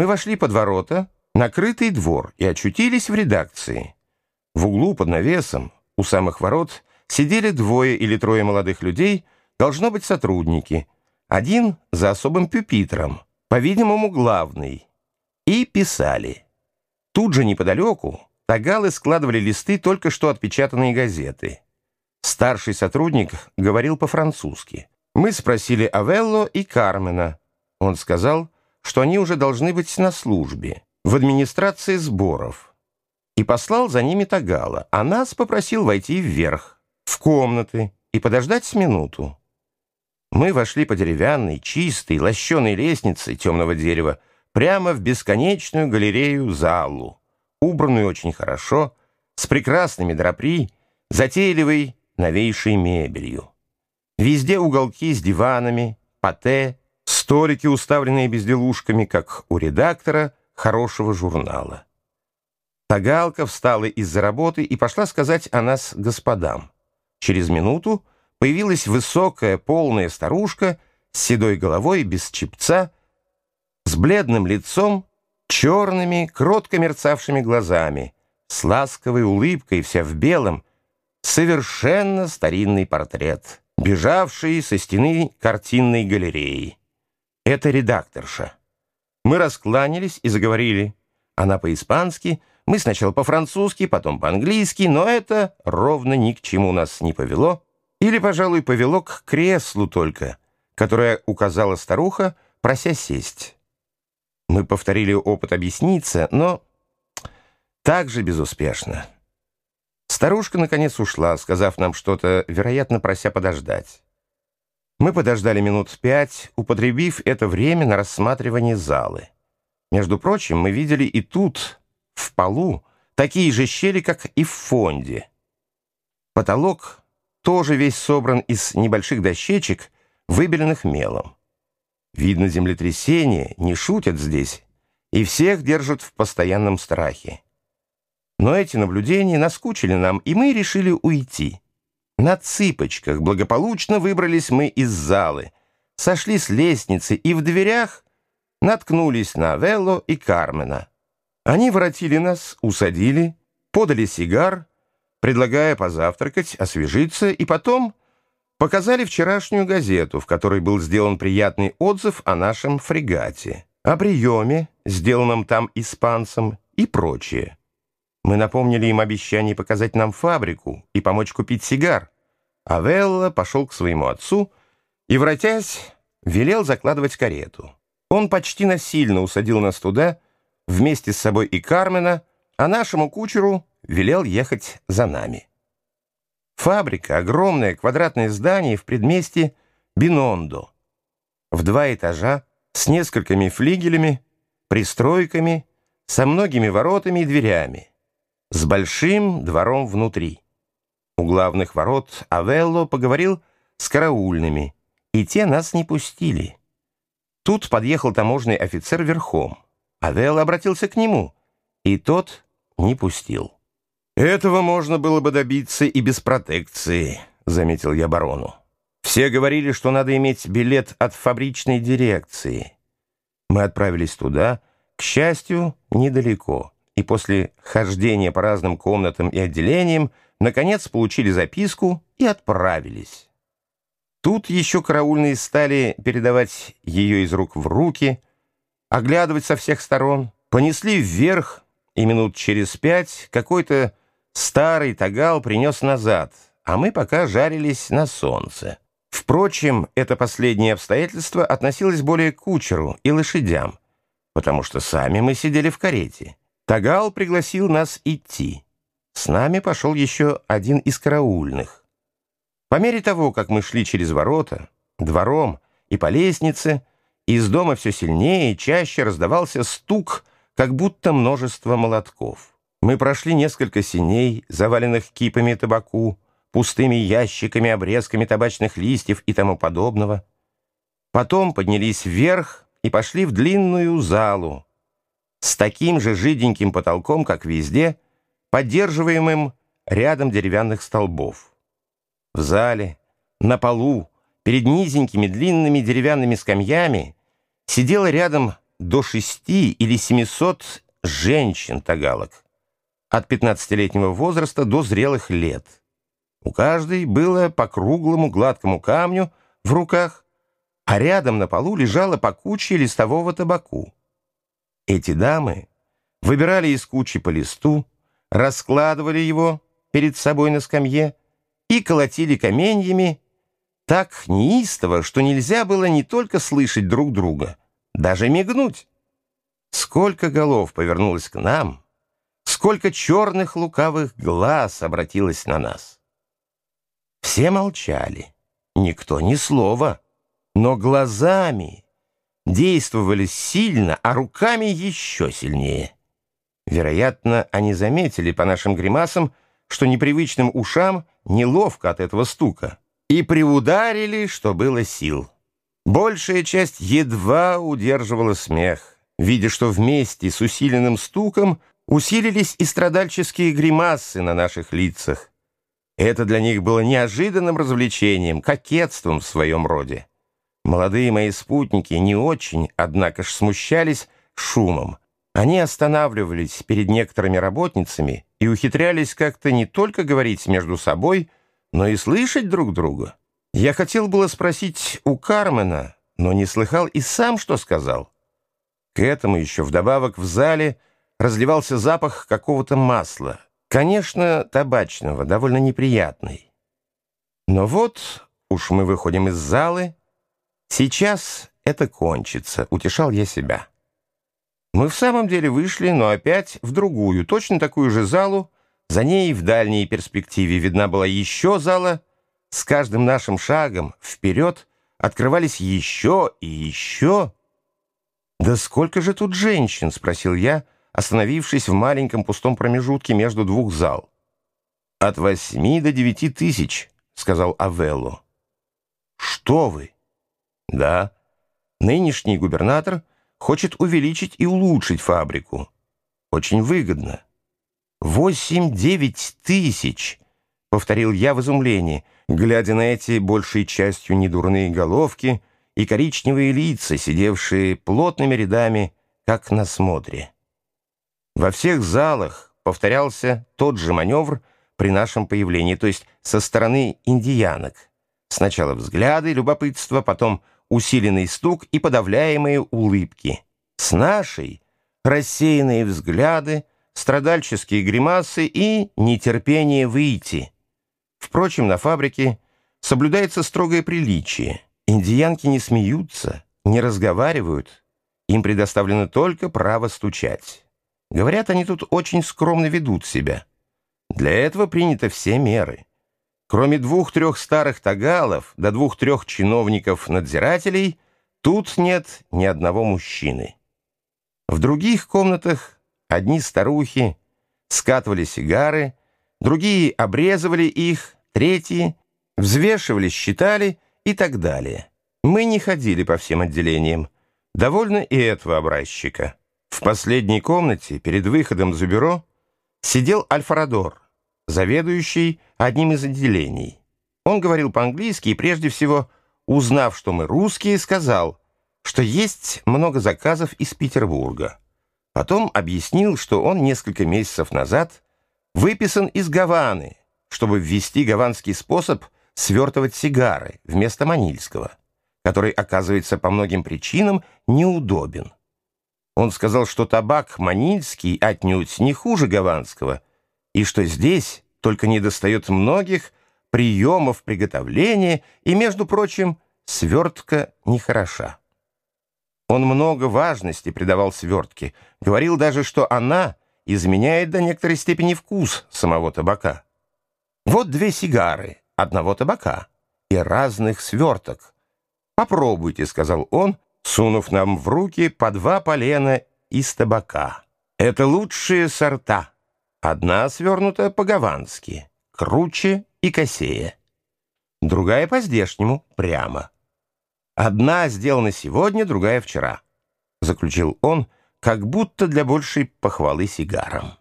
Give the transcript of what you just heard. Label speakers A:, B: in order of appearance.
A: Мы вошли под ворота, накрытый двор, и очутились в редакции. В углу под навесом, у самых ворот, сидели двое или трое молодых людей, должно быть сотрудники. Один за особым пюпитром, по-видимому, главный. И писали. Тут же неподалеку тагалы складывали листы только что отпечатанные газеты. Старший сотрудник говорил по-французски. Мы спросили Авелло и Кармена. Он сказал, что они уже должны быть на службе, в администрации сборов. И послал за ними Тагала, а нас попросил войти вверх, в комнаты, и подождать с минуту. Мы вошли по деревянной, чистой, лощеной лестнице темного дерева прямо в бесконечную галерею-залу, убранную очень хорошо, с прекрасными драпри, затейливой новейшей мебелью. Везде уголки с диванами, пате, столики, уставленные безделушками, как у редактора хорошего журнала. Тагалка встала из-за работы и пошла сказать о нас господам. Через минуту появилась высокая, полная старушка с седой головой, без чепца, с бледным лицом, черными, кротко мерцавшими глазами, с ласковой улыбкой, вся в белом, совершенно старинный портрет, бежавший со стены картинной галереи. Это редакторша. Мы раскланялись и заговорили. Она по-испански, мы сначала по-французски, потом по-английски, но это ровно ни к чему нас не повело. Или, пожалуй, повело к креслу только, которое указала старуха, прося сесть. Мы повторили опыт объясниться, но также безуспешно. Старушка, наконец, ушла, сказав нам что-то, вероятно, прося подождать. Мы подождали минут пять, употребив это время на рассматривание залы. Между прочим, мы видели и тут, в полу, такие же щели, как и в фонде. Потолок тоже весь собран из небольших дощечек, выбеленных мелом. Видно, землетрясение, не шутят здесь, и всех держат в постоянном страхе. Но эти наблюдения наскучили нам, и мы решили уйти. На цыпочках благополучно выбрались мы из залы, сошли с лестницы и в дверях наткнулись на Велло и Кармена. Они воротили нас, усадили, подали сигар, предлагая позавтракать, освежиться, и потом показали вчерашнюю газету, в которой был сделан приятный отзыв о нашем фрегате, о приеме, сделанном там испанцам и прочее. Мы напомнили им обещание показать нам фабрику и помочь купить сигар. А Велла пошел к своему отцу и, вратясь, велел закладывать карету. Он почти насильно усадил нас туда, вместе с собой и Кармена, а нашему кучеру велел ехать за нами. Фабрика — огромное квадратное здание в предместе Бинондо. В два этажа, с несколькими флигелями, пристройками, со многими воротами и дверями с большим двором внутри. У главных ворот Авелло поговорил с караульными, и те нас не пустили. Тут подъехал таможенный офицер верхом. Авелло обратился к нему, и тот не пустил. «Этого можно было бы добиться и без протекции», — заметил я барону. «Все говорили, что надо иметь билет от фабричной дирекции». Мы отправились туда, к счастью, недалеко и после хождения по разным комнатам и отделениям, наконец получили записку и отправились. Тут еще караульные стали передавать ее из рук в руки, оглядывать со всех сторон, понесли вверх, и минут через пять какой-то старый тагал принес назад, а мы пока жарились на солнце. Впрочем, это последнее обстоятельство относилось более к кучеру и лошадям, потому что сами мы сидели в карете. Тагал пригласил нас идти. С нами пошел еще один из караульных. По мере того, как мы шли через ворота, двором и по лестнице, из дома все сильнее и чаще раздавался стук, как будто множество молотков. Мы прошли несколько синей, заваленных кипами табаку, пустыми ящиками, обрезками табачных листьев и тому подобного. Потом поднялись вверх и пошли в длинную залу, с таким же жиденьким потолком, как везде, поддерживаемым рядом деревянных столбов. В зале, на полу, перед низенькими длинными деревянными скамьями сидела рядом до шести или семисот женщин-тагалок от 15-летнего возраста до зрелых лет. У каждой было по круглому гладкому камню в руках, а рядом на полу лежало по куче листового табаку. Эти дамы выбирали из кучи по листу, раскладывали его перед собой на скамье и колотили каменьями так неистово, что нельзя было не только слышать друг друга, даже мигнуть. Сколько голов повернулось к нам, сколько черных лукавых глаз обратилось на нас. Все молчали, никто ни слова, но глазами действовали сильно, а руками еще сильнее. Вероятно, они заметили по нашим гримасам, что непривычным ушам неловко от этого стука, и приударили, что было сил. Большая часть едва удерживала смех, видя, что вместе с усиленным стуком усилились и страдальческие гримасы на наших лицах. Это для них было неожиданным развлечением, кокетством в своем роде. Молодые мои спутники не очень, однако ж, смущались шумом. Они останавливались перед некоторыми работницами и ухитрялись как-то не только говорить между собой, но и слышать друг друга. Я хотел было спросить у Кармена, но не слыхал и сам, что сказал. К этому еще вдобавок в зале разливался запах какого-то масла, конечно, табачного, довольно неприятный. Но вот уж мы выходим из залы, сейчас это кончится, утешал я себя. Мы в самом деле вышли, но опять в другую, точно такую же залу. За ней в дальней перспективе видна была еще зала. С каждым нашим шагом вперед открывались еще и еще. «Да сколько же тут женщин?» — спросил я, остановившись в маленьком пустом промежутке между двух зал. «От восьми до девяти тысяч», — сказал Авелло. «Что вы?» «Да, нынешний губернатор — хочет увеличить и улучшить фабрику. Очень выгодно. «Восемь-девять тысяч!» — повторил я в изумлении, глядя на эти большей частью недурные головки и коричневые лица, сидевшие плотными рядами, как на смотре. Во всех залах повторялся тот же маневр при нашем появлении, то есть со стороны индиянок. Сначала взгляды, любопытство, потом усиленный стук и подавляемые улыбки. С нашей — рассеянные взгляды, страдальческие гримасы и нетерпение выйти. Впрочем, на фабрике соблюдается строгое приличие. Индиянки не смеются, не разговаривают. Им предоставлено только право стучать. Говорят, они тут очень скромно ведут себя. Для этого приняты все меры. Кроме двух-трех старых тагалов до двух-трех чиновников-надзирателей, тут нет ни одного мужчины. В других комнатах одни старухи скатывали сигары, другие обрезывали их, третьи взвешивали, считали и так далее. Мы не ходили по всем отделениям. Довольно и этого образчика. В последней комнате, перед выходом за бюро, сидел Альфарадор, заведующий одним из отделений. Он говорил по-английски и прежде всего, узнав, что мы русские, сказал, что есть много заказов из Петербурга. Потом объяснил, что он несколько месяцев назад выписан из Гаваны, чтобы ввести гаванский способ свертывать сигары вместо манильского, который, оказывается, по многим причинам неудобен. Он сказал, что табак манильский отнюдь не хуже гаванского – и что здесь только недостает многих приемов приготовления, и, между прочим, свертка нехороша. Он много важности придавал свертке, говорил даже, что она изменяет до некоторой степени вкус самого табака. Вот две сигары, одного табака и разных сверток. «Попробуйте», — сказал он, сунув нам в руки по два полена из табака. «Это лучшие сорта». Одна свернута по-гавански, круче и косее. Другая по-здешнему, прямо. Одна сделана сегодня, другая вчера, заключил он, как будто для большей похвалы сигарам.